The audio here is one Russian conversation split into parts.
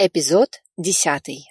Эпизод десятый.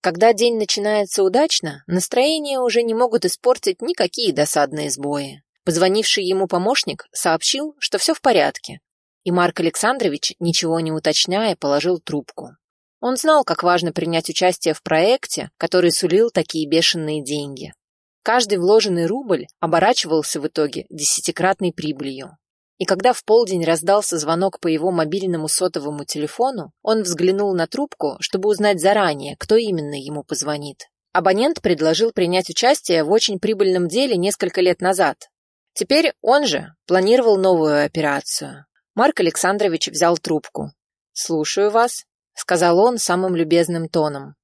Когда день начинается удачно, настроение уже не могут испортить никакие досадные сбои. Позвонивший ему помощник сообщил, что все в порядке, и Марк Александрович, ничего не уточняя, положил трубку. Он знал, как важно принять участие в проекте, который сулил такие бешеные деньги. Каждый вложенный рубль оборачивался в итоге десятикратной прибылью. И когда в полдень раздался звонок по его мобильному сотовому телефону, он взглянул на трубку, чтобы узнать заранее, кто именно ему позвонит. Абонент предложил принять участие в очень прибыльном деле несколько лет назад. Теперь он же планировал новую операцию. Марк Александрович взял трубку. «Слушаю вас», — сказал он самым любезным тоном.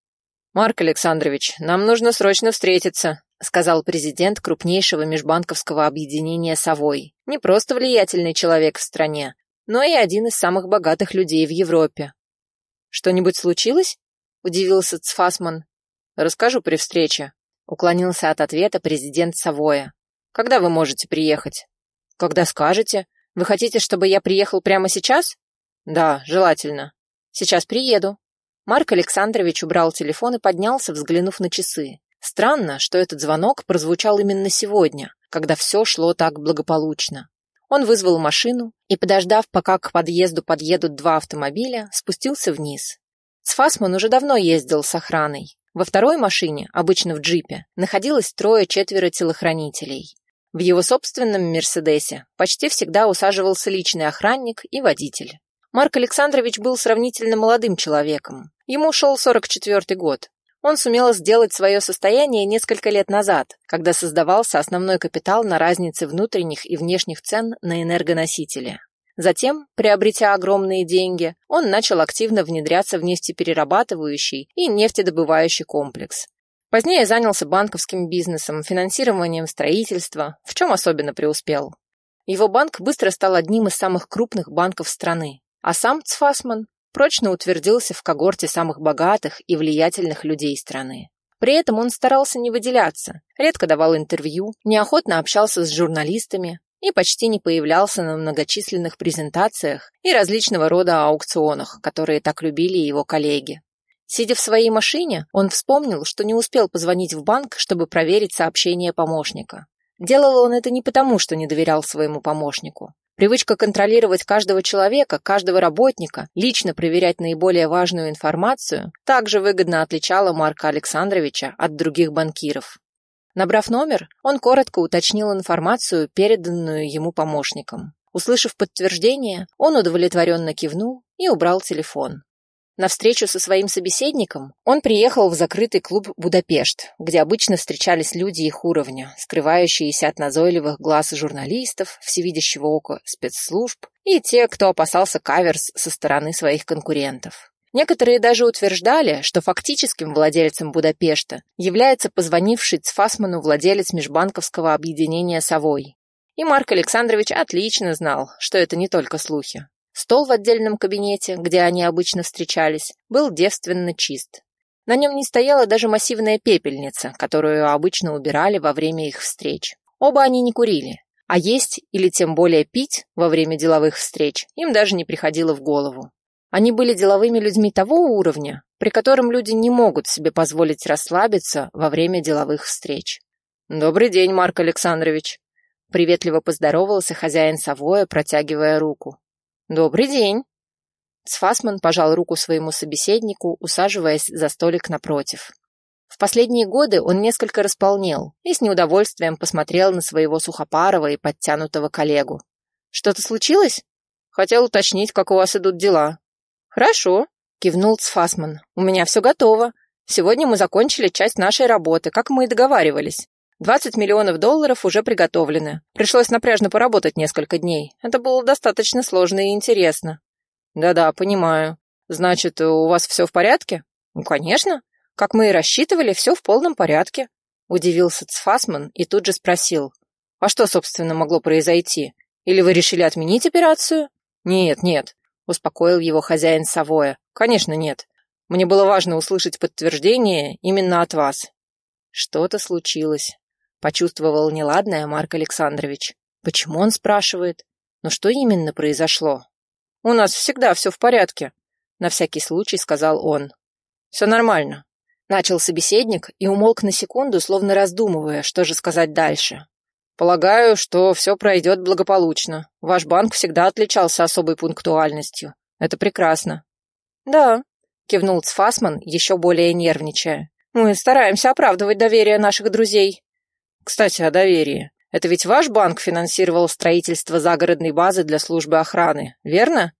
«Марк Александрович, нам нужно срочно встретиться», сказал президент крупнейшего межбанковского объединения «Совой». Не просто влиятельный человек в стране, но и один из самых богатых людей в Европе. «Что-нибудь случилось?» – удивился Цфасман. «Расскажу при встрече», – уклонился от ответа президент Савоя. «Когда вы можете приехать?» «Когда скажете. Вы хотите, чтобы я приехал прямо сейчас?» «Да, желательно. Сейчас приеду». Марк Александрович убрал телефон и поднялся, взглянув на часы. Странно, что этот звонок прозвучал именно сегодня, когда все шло так благополучно. Он вызвал машину и, подождав, пока к подъезду подъедут два автомобиля, спустился вниз. Сфасман уже давно ездил с охраной. Во второй машине, обычно в джипе, находилось трое-четверо телохранителей. В его собственном «Мерседесе» почти всегда усаживался личный охранник и водитель. Марк Александрович был сравнительно молодым человеком. Ему шел 44-й год, он сумел сделать свое состояние несколько лет назад, когда создавался основной капитал на разнице внутренних и внешних цен на энергоносители. Затем, приобретя огромные деньги, он начал активно внедряться в нефтеперерабатывающий и нефтедобывающий комплекс. Позднее занялся банковским бизнесом, финансированием строительства, в чем особенно преуспел. Его банк быстро стал одним из самых крупных банков страны, а сам Цфасман прочно утвердился в когорте самых богатых и влиятельных людей страны. При этом он старался не выделяться, редко давал интервью, неохотно общался с журналистами и почти не появлялся на многочисленных презентациях и различного рода аукционах, которые так любили его коллеги. Сидя в своей машине, он вспомнил, что не успел позвонить в банк, чтобы проверить сообщение помощника. Делал он это не потому, что не доверял своему помощнику. Привычка контролировать каждого человека, каждого работника, лично проверять наиболее важную информацию, также выгодно отличала Марка Александровича от других банкиров. Набрав номер, он коротко уточнил информацию, переданную ему помощником. Услышав подтверждение, он удовлетворенно кивнул и убрал телефон. На встречу со своим собеседником он приехал в закрытый клуб «Будапешт», где обычно встречались люди их уровня, скрывающиеся от назойливых глаз журналистов, всевидящего ока спецслужб и те, кто опасался каверс со стороны своих конкурентов. Некоторые даже утверждали, что фактическим владельцем Будапешта является позвонивший Цфасману владелец межбанковского объединения «Совой». И Марк Александрович отлично знал, что это не только слухи. Стол в отдельном кабинете, где они обычно встречались, был девственно чист. На нем не стояла даже массивная пепельница, которую обычно убирали во время их встреч. Оба они не курили, а есть или тем более пить во время деловых встреч им даже не приходило в голову. Они были деловыми людьми того уровня, при котором люди не могут себе позволить расслабиться во время деловых встреч. «Добрый день, Марк Александрович!» Приветливо поздоровался хозяин Савоя, протягивая руку. «Добрый день!» Сфасман пожал руку своему собеседнику, усаживаясь за столик напротив. В последние годы он несколько располнел и с неудовольствием посмотрел на своего сухопарого и подтянутого коллегу. «Что-то случилось?» «Хотел уточнить, как у вас идут дела». «Хорошо», — кивнул Цфасман. «У меня все готово. Сегодня мы закончили часть нашей работы, как мы и договаривались. 20 миллионов долларов уже приготовлены. Пришлось напряжно поработать несколько дней. Это было достаточно сложно и интересно. Да-да, понимаю. Значит, у вас все в порядке? Ну, конечно. Как мы и рассчитывали, все в полном порядке. Удивился Цфасман и тут же спросил. А что, собственно, могло произойти? Или вы решили отменить операцию? Нет, нет, успокоил его хозяин Савоя. Конечно, нет. Мне было важно услышать подтверждение именно от вас. Что-то случилось. Почувствовал неладное Марк Александрович. Почему он спрашивает? Но что именно произошло? У нас всегда все в порядке. на всякий случай сказал он. «Все нормально», — начал собеседник и умолк на секунду, словно раздумывая, что же сказать дальше. «Полагаю, что все пройдет благополучно. Ваш банк всегда отличался особой пунктуальностью. Это прекрасно». «Да», — кивнул Цфасман, еще более нервничая. «Мы стараемся оправдывать доверие наших друзей». «Кстати, о доверии. Это ведь ваш банк финансировал строительство загородной базы для службы охраны, верно?»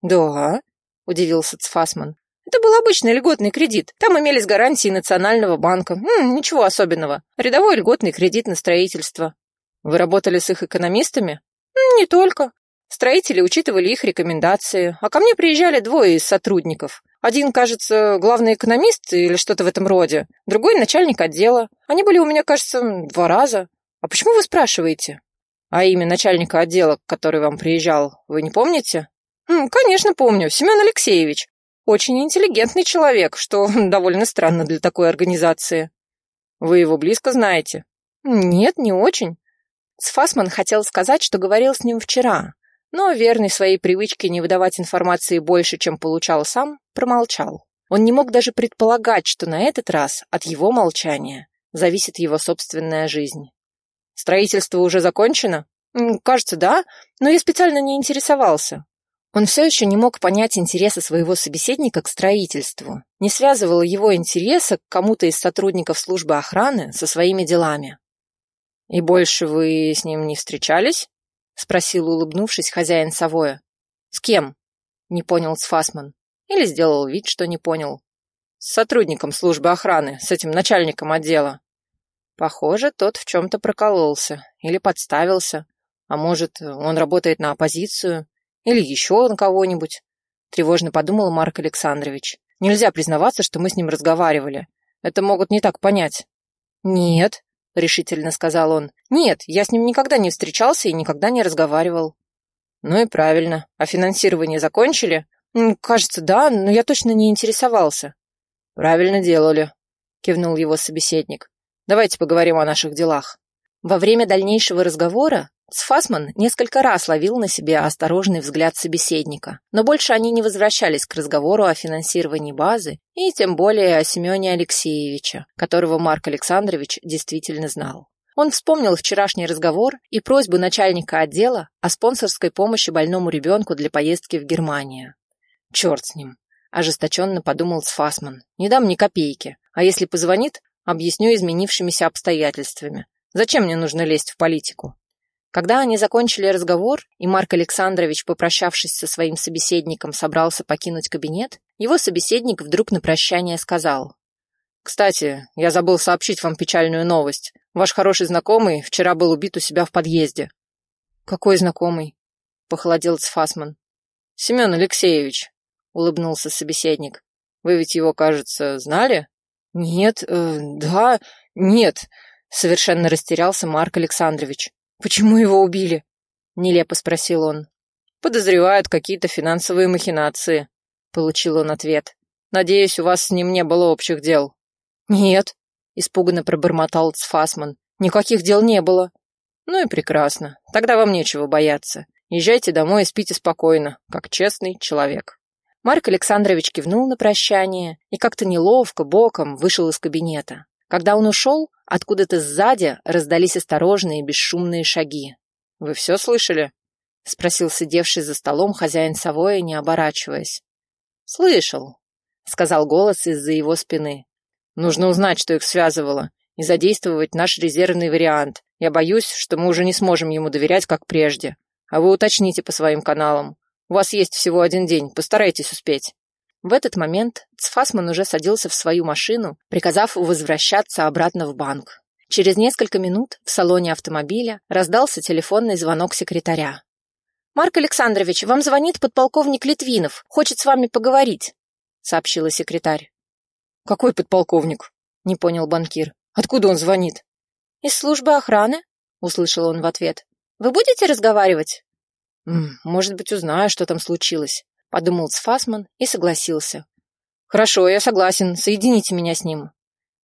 «Да», — удивился Цфасман. «Это был обычный льготный кредит. Там имелись гарантии Национального банка. М ничего особенного. Рядовой льготный кредит на строительство». «Вы работали с их экономистами?» М «Не только. Строители учитывали их рекомендации, а ко мне приезжали двое из сотрудников. Один, кажется, главный экономист или что-то в этом роде, другой начальник отдела. Они были у меня, кажется, два раза. А почему вы спрашиваете? А имя начальника отдела, который вам приезжал, вы не помните? Конечно, помню. Семен Алексеевич. Очень интеллигентный человек, что довольно странно для такой организации. Вы его близко знаете? Нет, не очень. Сфасман хотел сказать, что говорил с ним вчера, но, верный своей привычке не выдавать информации больше, чем получал сам, промолчал. Он не мог даже предполагать, что на этот раз от его молчания зависит его собственная жизнь. «Строительство уже закончено?» «Кажется, да, но я специально не интересовался. Он все еще не мог понять интереса своего собеседника к строительству, не связывал его интереса к кому-то из сотрудников службы охраны со своими делами. «И больше вы с ним не встречались?» — спросил, улыбнувшись, хозяин Савоя. «С кем?» — не понял Сфасман. Или сделал вид, что не понял. «С сотрудником службы охраны, с этим начальником отдела». Похоже, тот в чем-то прокололся или подставился. А может, он работает на оппозицию или еще на кого-нибудь. Тревожно подумал Марк Александрович. Нельзя признаваться, что мы с ним разговаривали. Это могут не так понять. Нет, решительно сказал он. Нет, я с ним никогда не встречался и никогда не разговаривал. Ну и правильно. А финансирование закончили? Кажется, да, но я точно не интересовался. Правильно делали, кивнул его собеседник. Давайте поговорим о наших делах. Во время дальнейшего разговора Сфасман несколько раз ловил на себе осторожный взгляд собеседника, но больше они не возвращались к разговору о финансировании базы и тем более о Семене Алексеевиче, которого Марк Александрович действительно знал. Он вспомнил вчерашний разговор и просьбу начальника отдела о спонсорской помощи больному ребенку для поездки в Германию. «Черт с ним!» – ожесточенно подумал Сфасман. «Не дам ни копейки, а если позвонит, объясню изменившимися обстоятельствами. Зачем мне нужно лезть в политику?» Когда они закончили разговор, и Марк Александрович, попрощавшись со своим собеседником, собрался покинуть кабинет, его собеседник вдруг на прощание сказал. «Кстати, я забыл сообщить вам печальную новость. Ваш хороший знакомый вчера был убит у себя в подъезде». «Какой знакомый?» — похолодел Цфасман. «Семен Алексеевич», — улыбнулся собеседник. «Вы ведь его, кажется, знали?» «Нет, э, да, нет», — совершенно растерялся Марк Александрович. «Почему его убили?» — нелепо спросил он. «Подозревают какие-то финансовые махинации», — получил он ответ. «Надеюсь, у вас с ним не было общих дел». «Нет», — испуганно пробормотал Цфасман. «Никаких дел не было». «Ну и прекрасно. Тогда вам нечего бояться. Езжайте домой и спите спокойно, как честный человек». Марк Александрович кивнул на прощание и как-то неловко, боком вышел из кабинета. Когда он ушел, откуда-то сзади раздались осторожные бесшумные шаги. «Вы все слышали?» — спросил сидевший за столом хозяин Савоя, не оборачиваясь. «Слышал», — сказал голос из-за его спины. «Нужно узнать, что их связывало, и задействовать наш резервный вариант. Я боюсь, что мы уже не сможем ему доверять, как прежде. А вы уточните по своим каналам. У вас есть всего один день, постарайтесь успеть». В этот момент Цфасман уже садился в свою машину, приказав возвращаться обратно в банк. Через несколько минут в салоне автомобиля раздался телефонный звонок секретаря. «Марк Александрович, вам звонит подполковник Литвинов. Хочет с вами поговорить», — сообщила секретарь. «Какой подполковник?» — не понял банкир. «Откуда он звонит?» «Из службы охраны», — услышал он в ответ. «Вы будете разговаривать?» «Может быть, узнаю, что там случилось подумал Цфасман и согласился. Хорошо, я согласен, соедините меня с ним.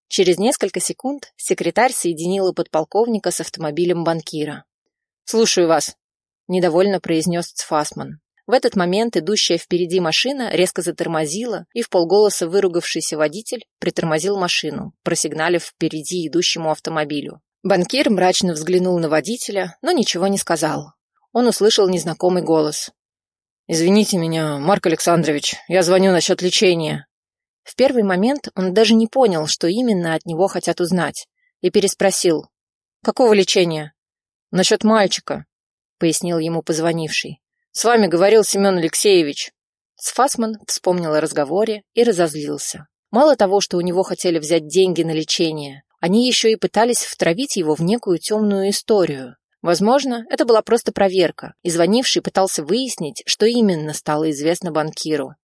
Через несколько секунд секретарь соединила подполковника с автомобилем банкира. «Слушаю вас», — недовольно произнес Цфасман. В этот момент идущая впереди машина резко затормозила, и в полголоса выругавшийся водитель притормозил машину, просигналив впереди идущему автомобилю. Банкир мрачно взглянул на водителя, но ничего не сказал. Он услышал незнакомый голос. «Извините меня, Марк Александрович, я звоню насчет лечения». В первый момент он даже не понял, что именно от него хотят узнать, и переспросил. «Какого лечения?» «Насчет мальчика», — пояснил ему позвонивший. С вами говорил Семен Алексеевич. Сфасман вспомнил о разговоре и разозлился. Мало того, что у него хотели взять деньги на лечение, они еще и пытались втравить его в некую темную историю. Возможно, это была просто проверка, и звонивший пытался выяснить, что именно стало известно банкиру.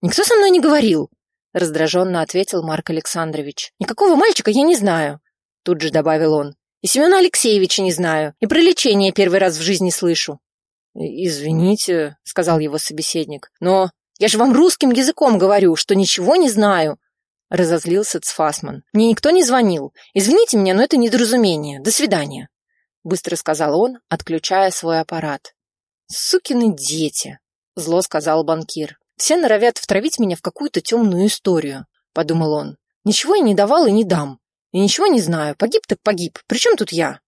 «Никто со мной не говорил», — раздраженно ответил Марк Александрович. «Никакого мальчика я не знаю», — тут же добавил он. «И Семена Алексеевича не знаю, и про лечение первый раз в жизни слышу». «Извините», — сказал его собеседник, — «но я же вам русским языком говорю, что ничего не знаю». Разозлился Цфасман. «Мне никто не звонил. Извините меня, но это недоразумение. До свидания», — быстро сказал он, отключая свой аппарат. «Сукины дети», — зло сказал банкир. «Все норовят втравить меня в какую-то темную историю», — подумал он. «Ничего я не давал и не дам. И ничего не знаю. Погиб так погиб. При чем тут я?»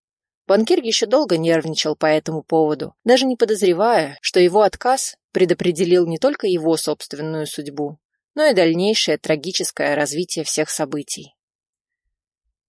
Банкир еще долго нервничал по этому поводу, даже не подозревая, что его отказ предопределил не только его собственную судьбу, но и дальнейшее трагическое развитие всех событий.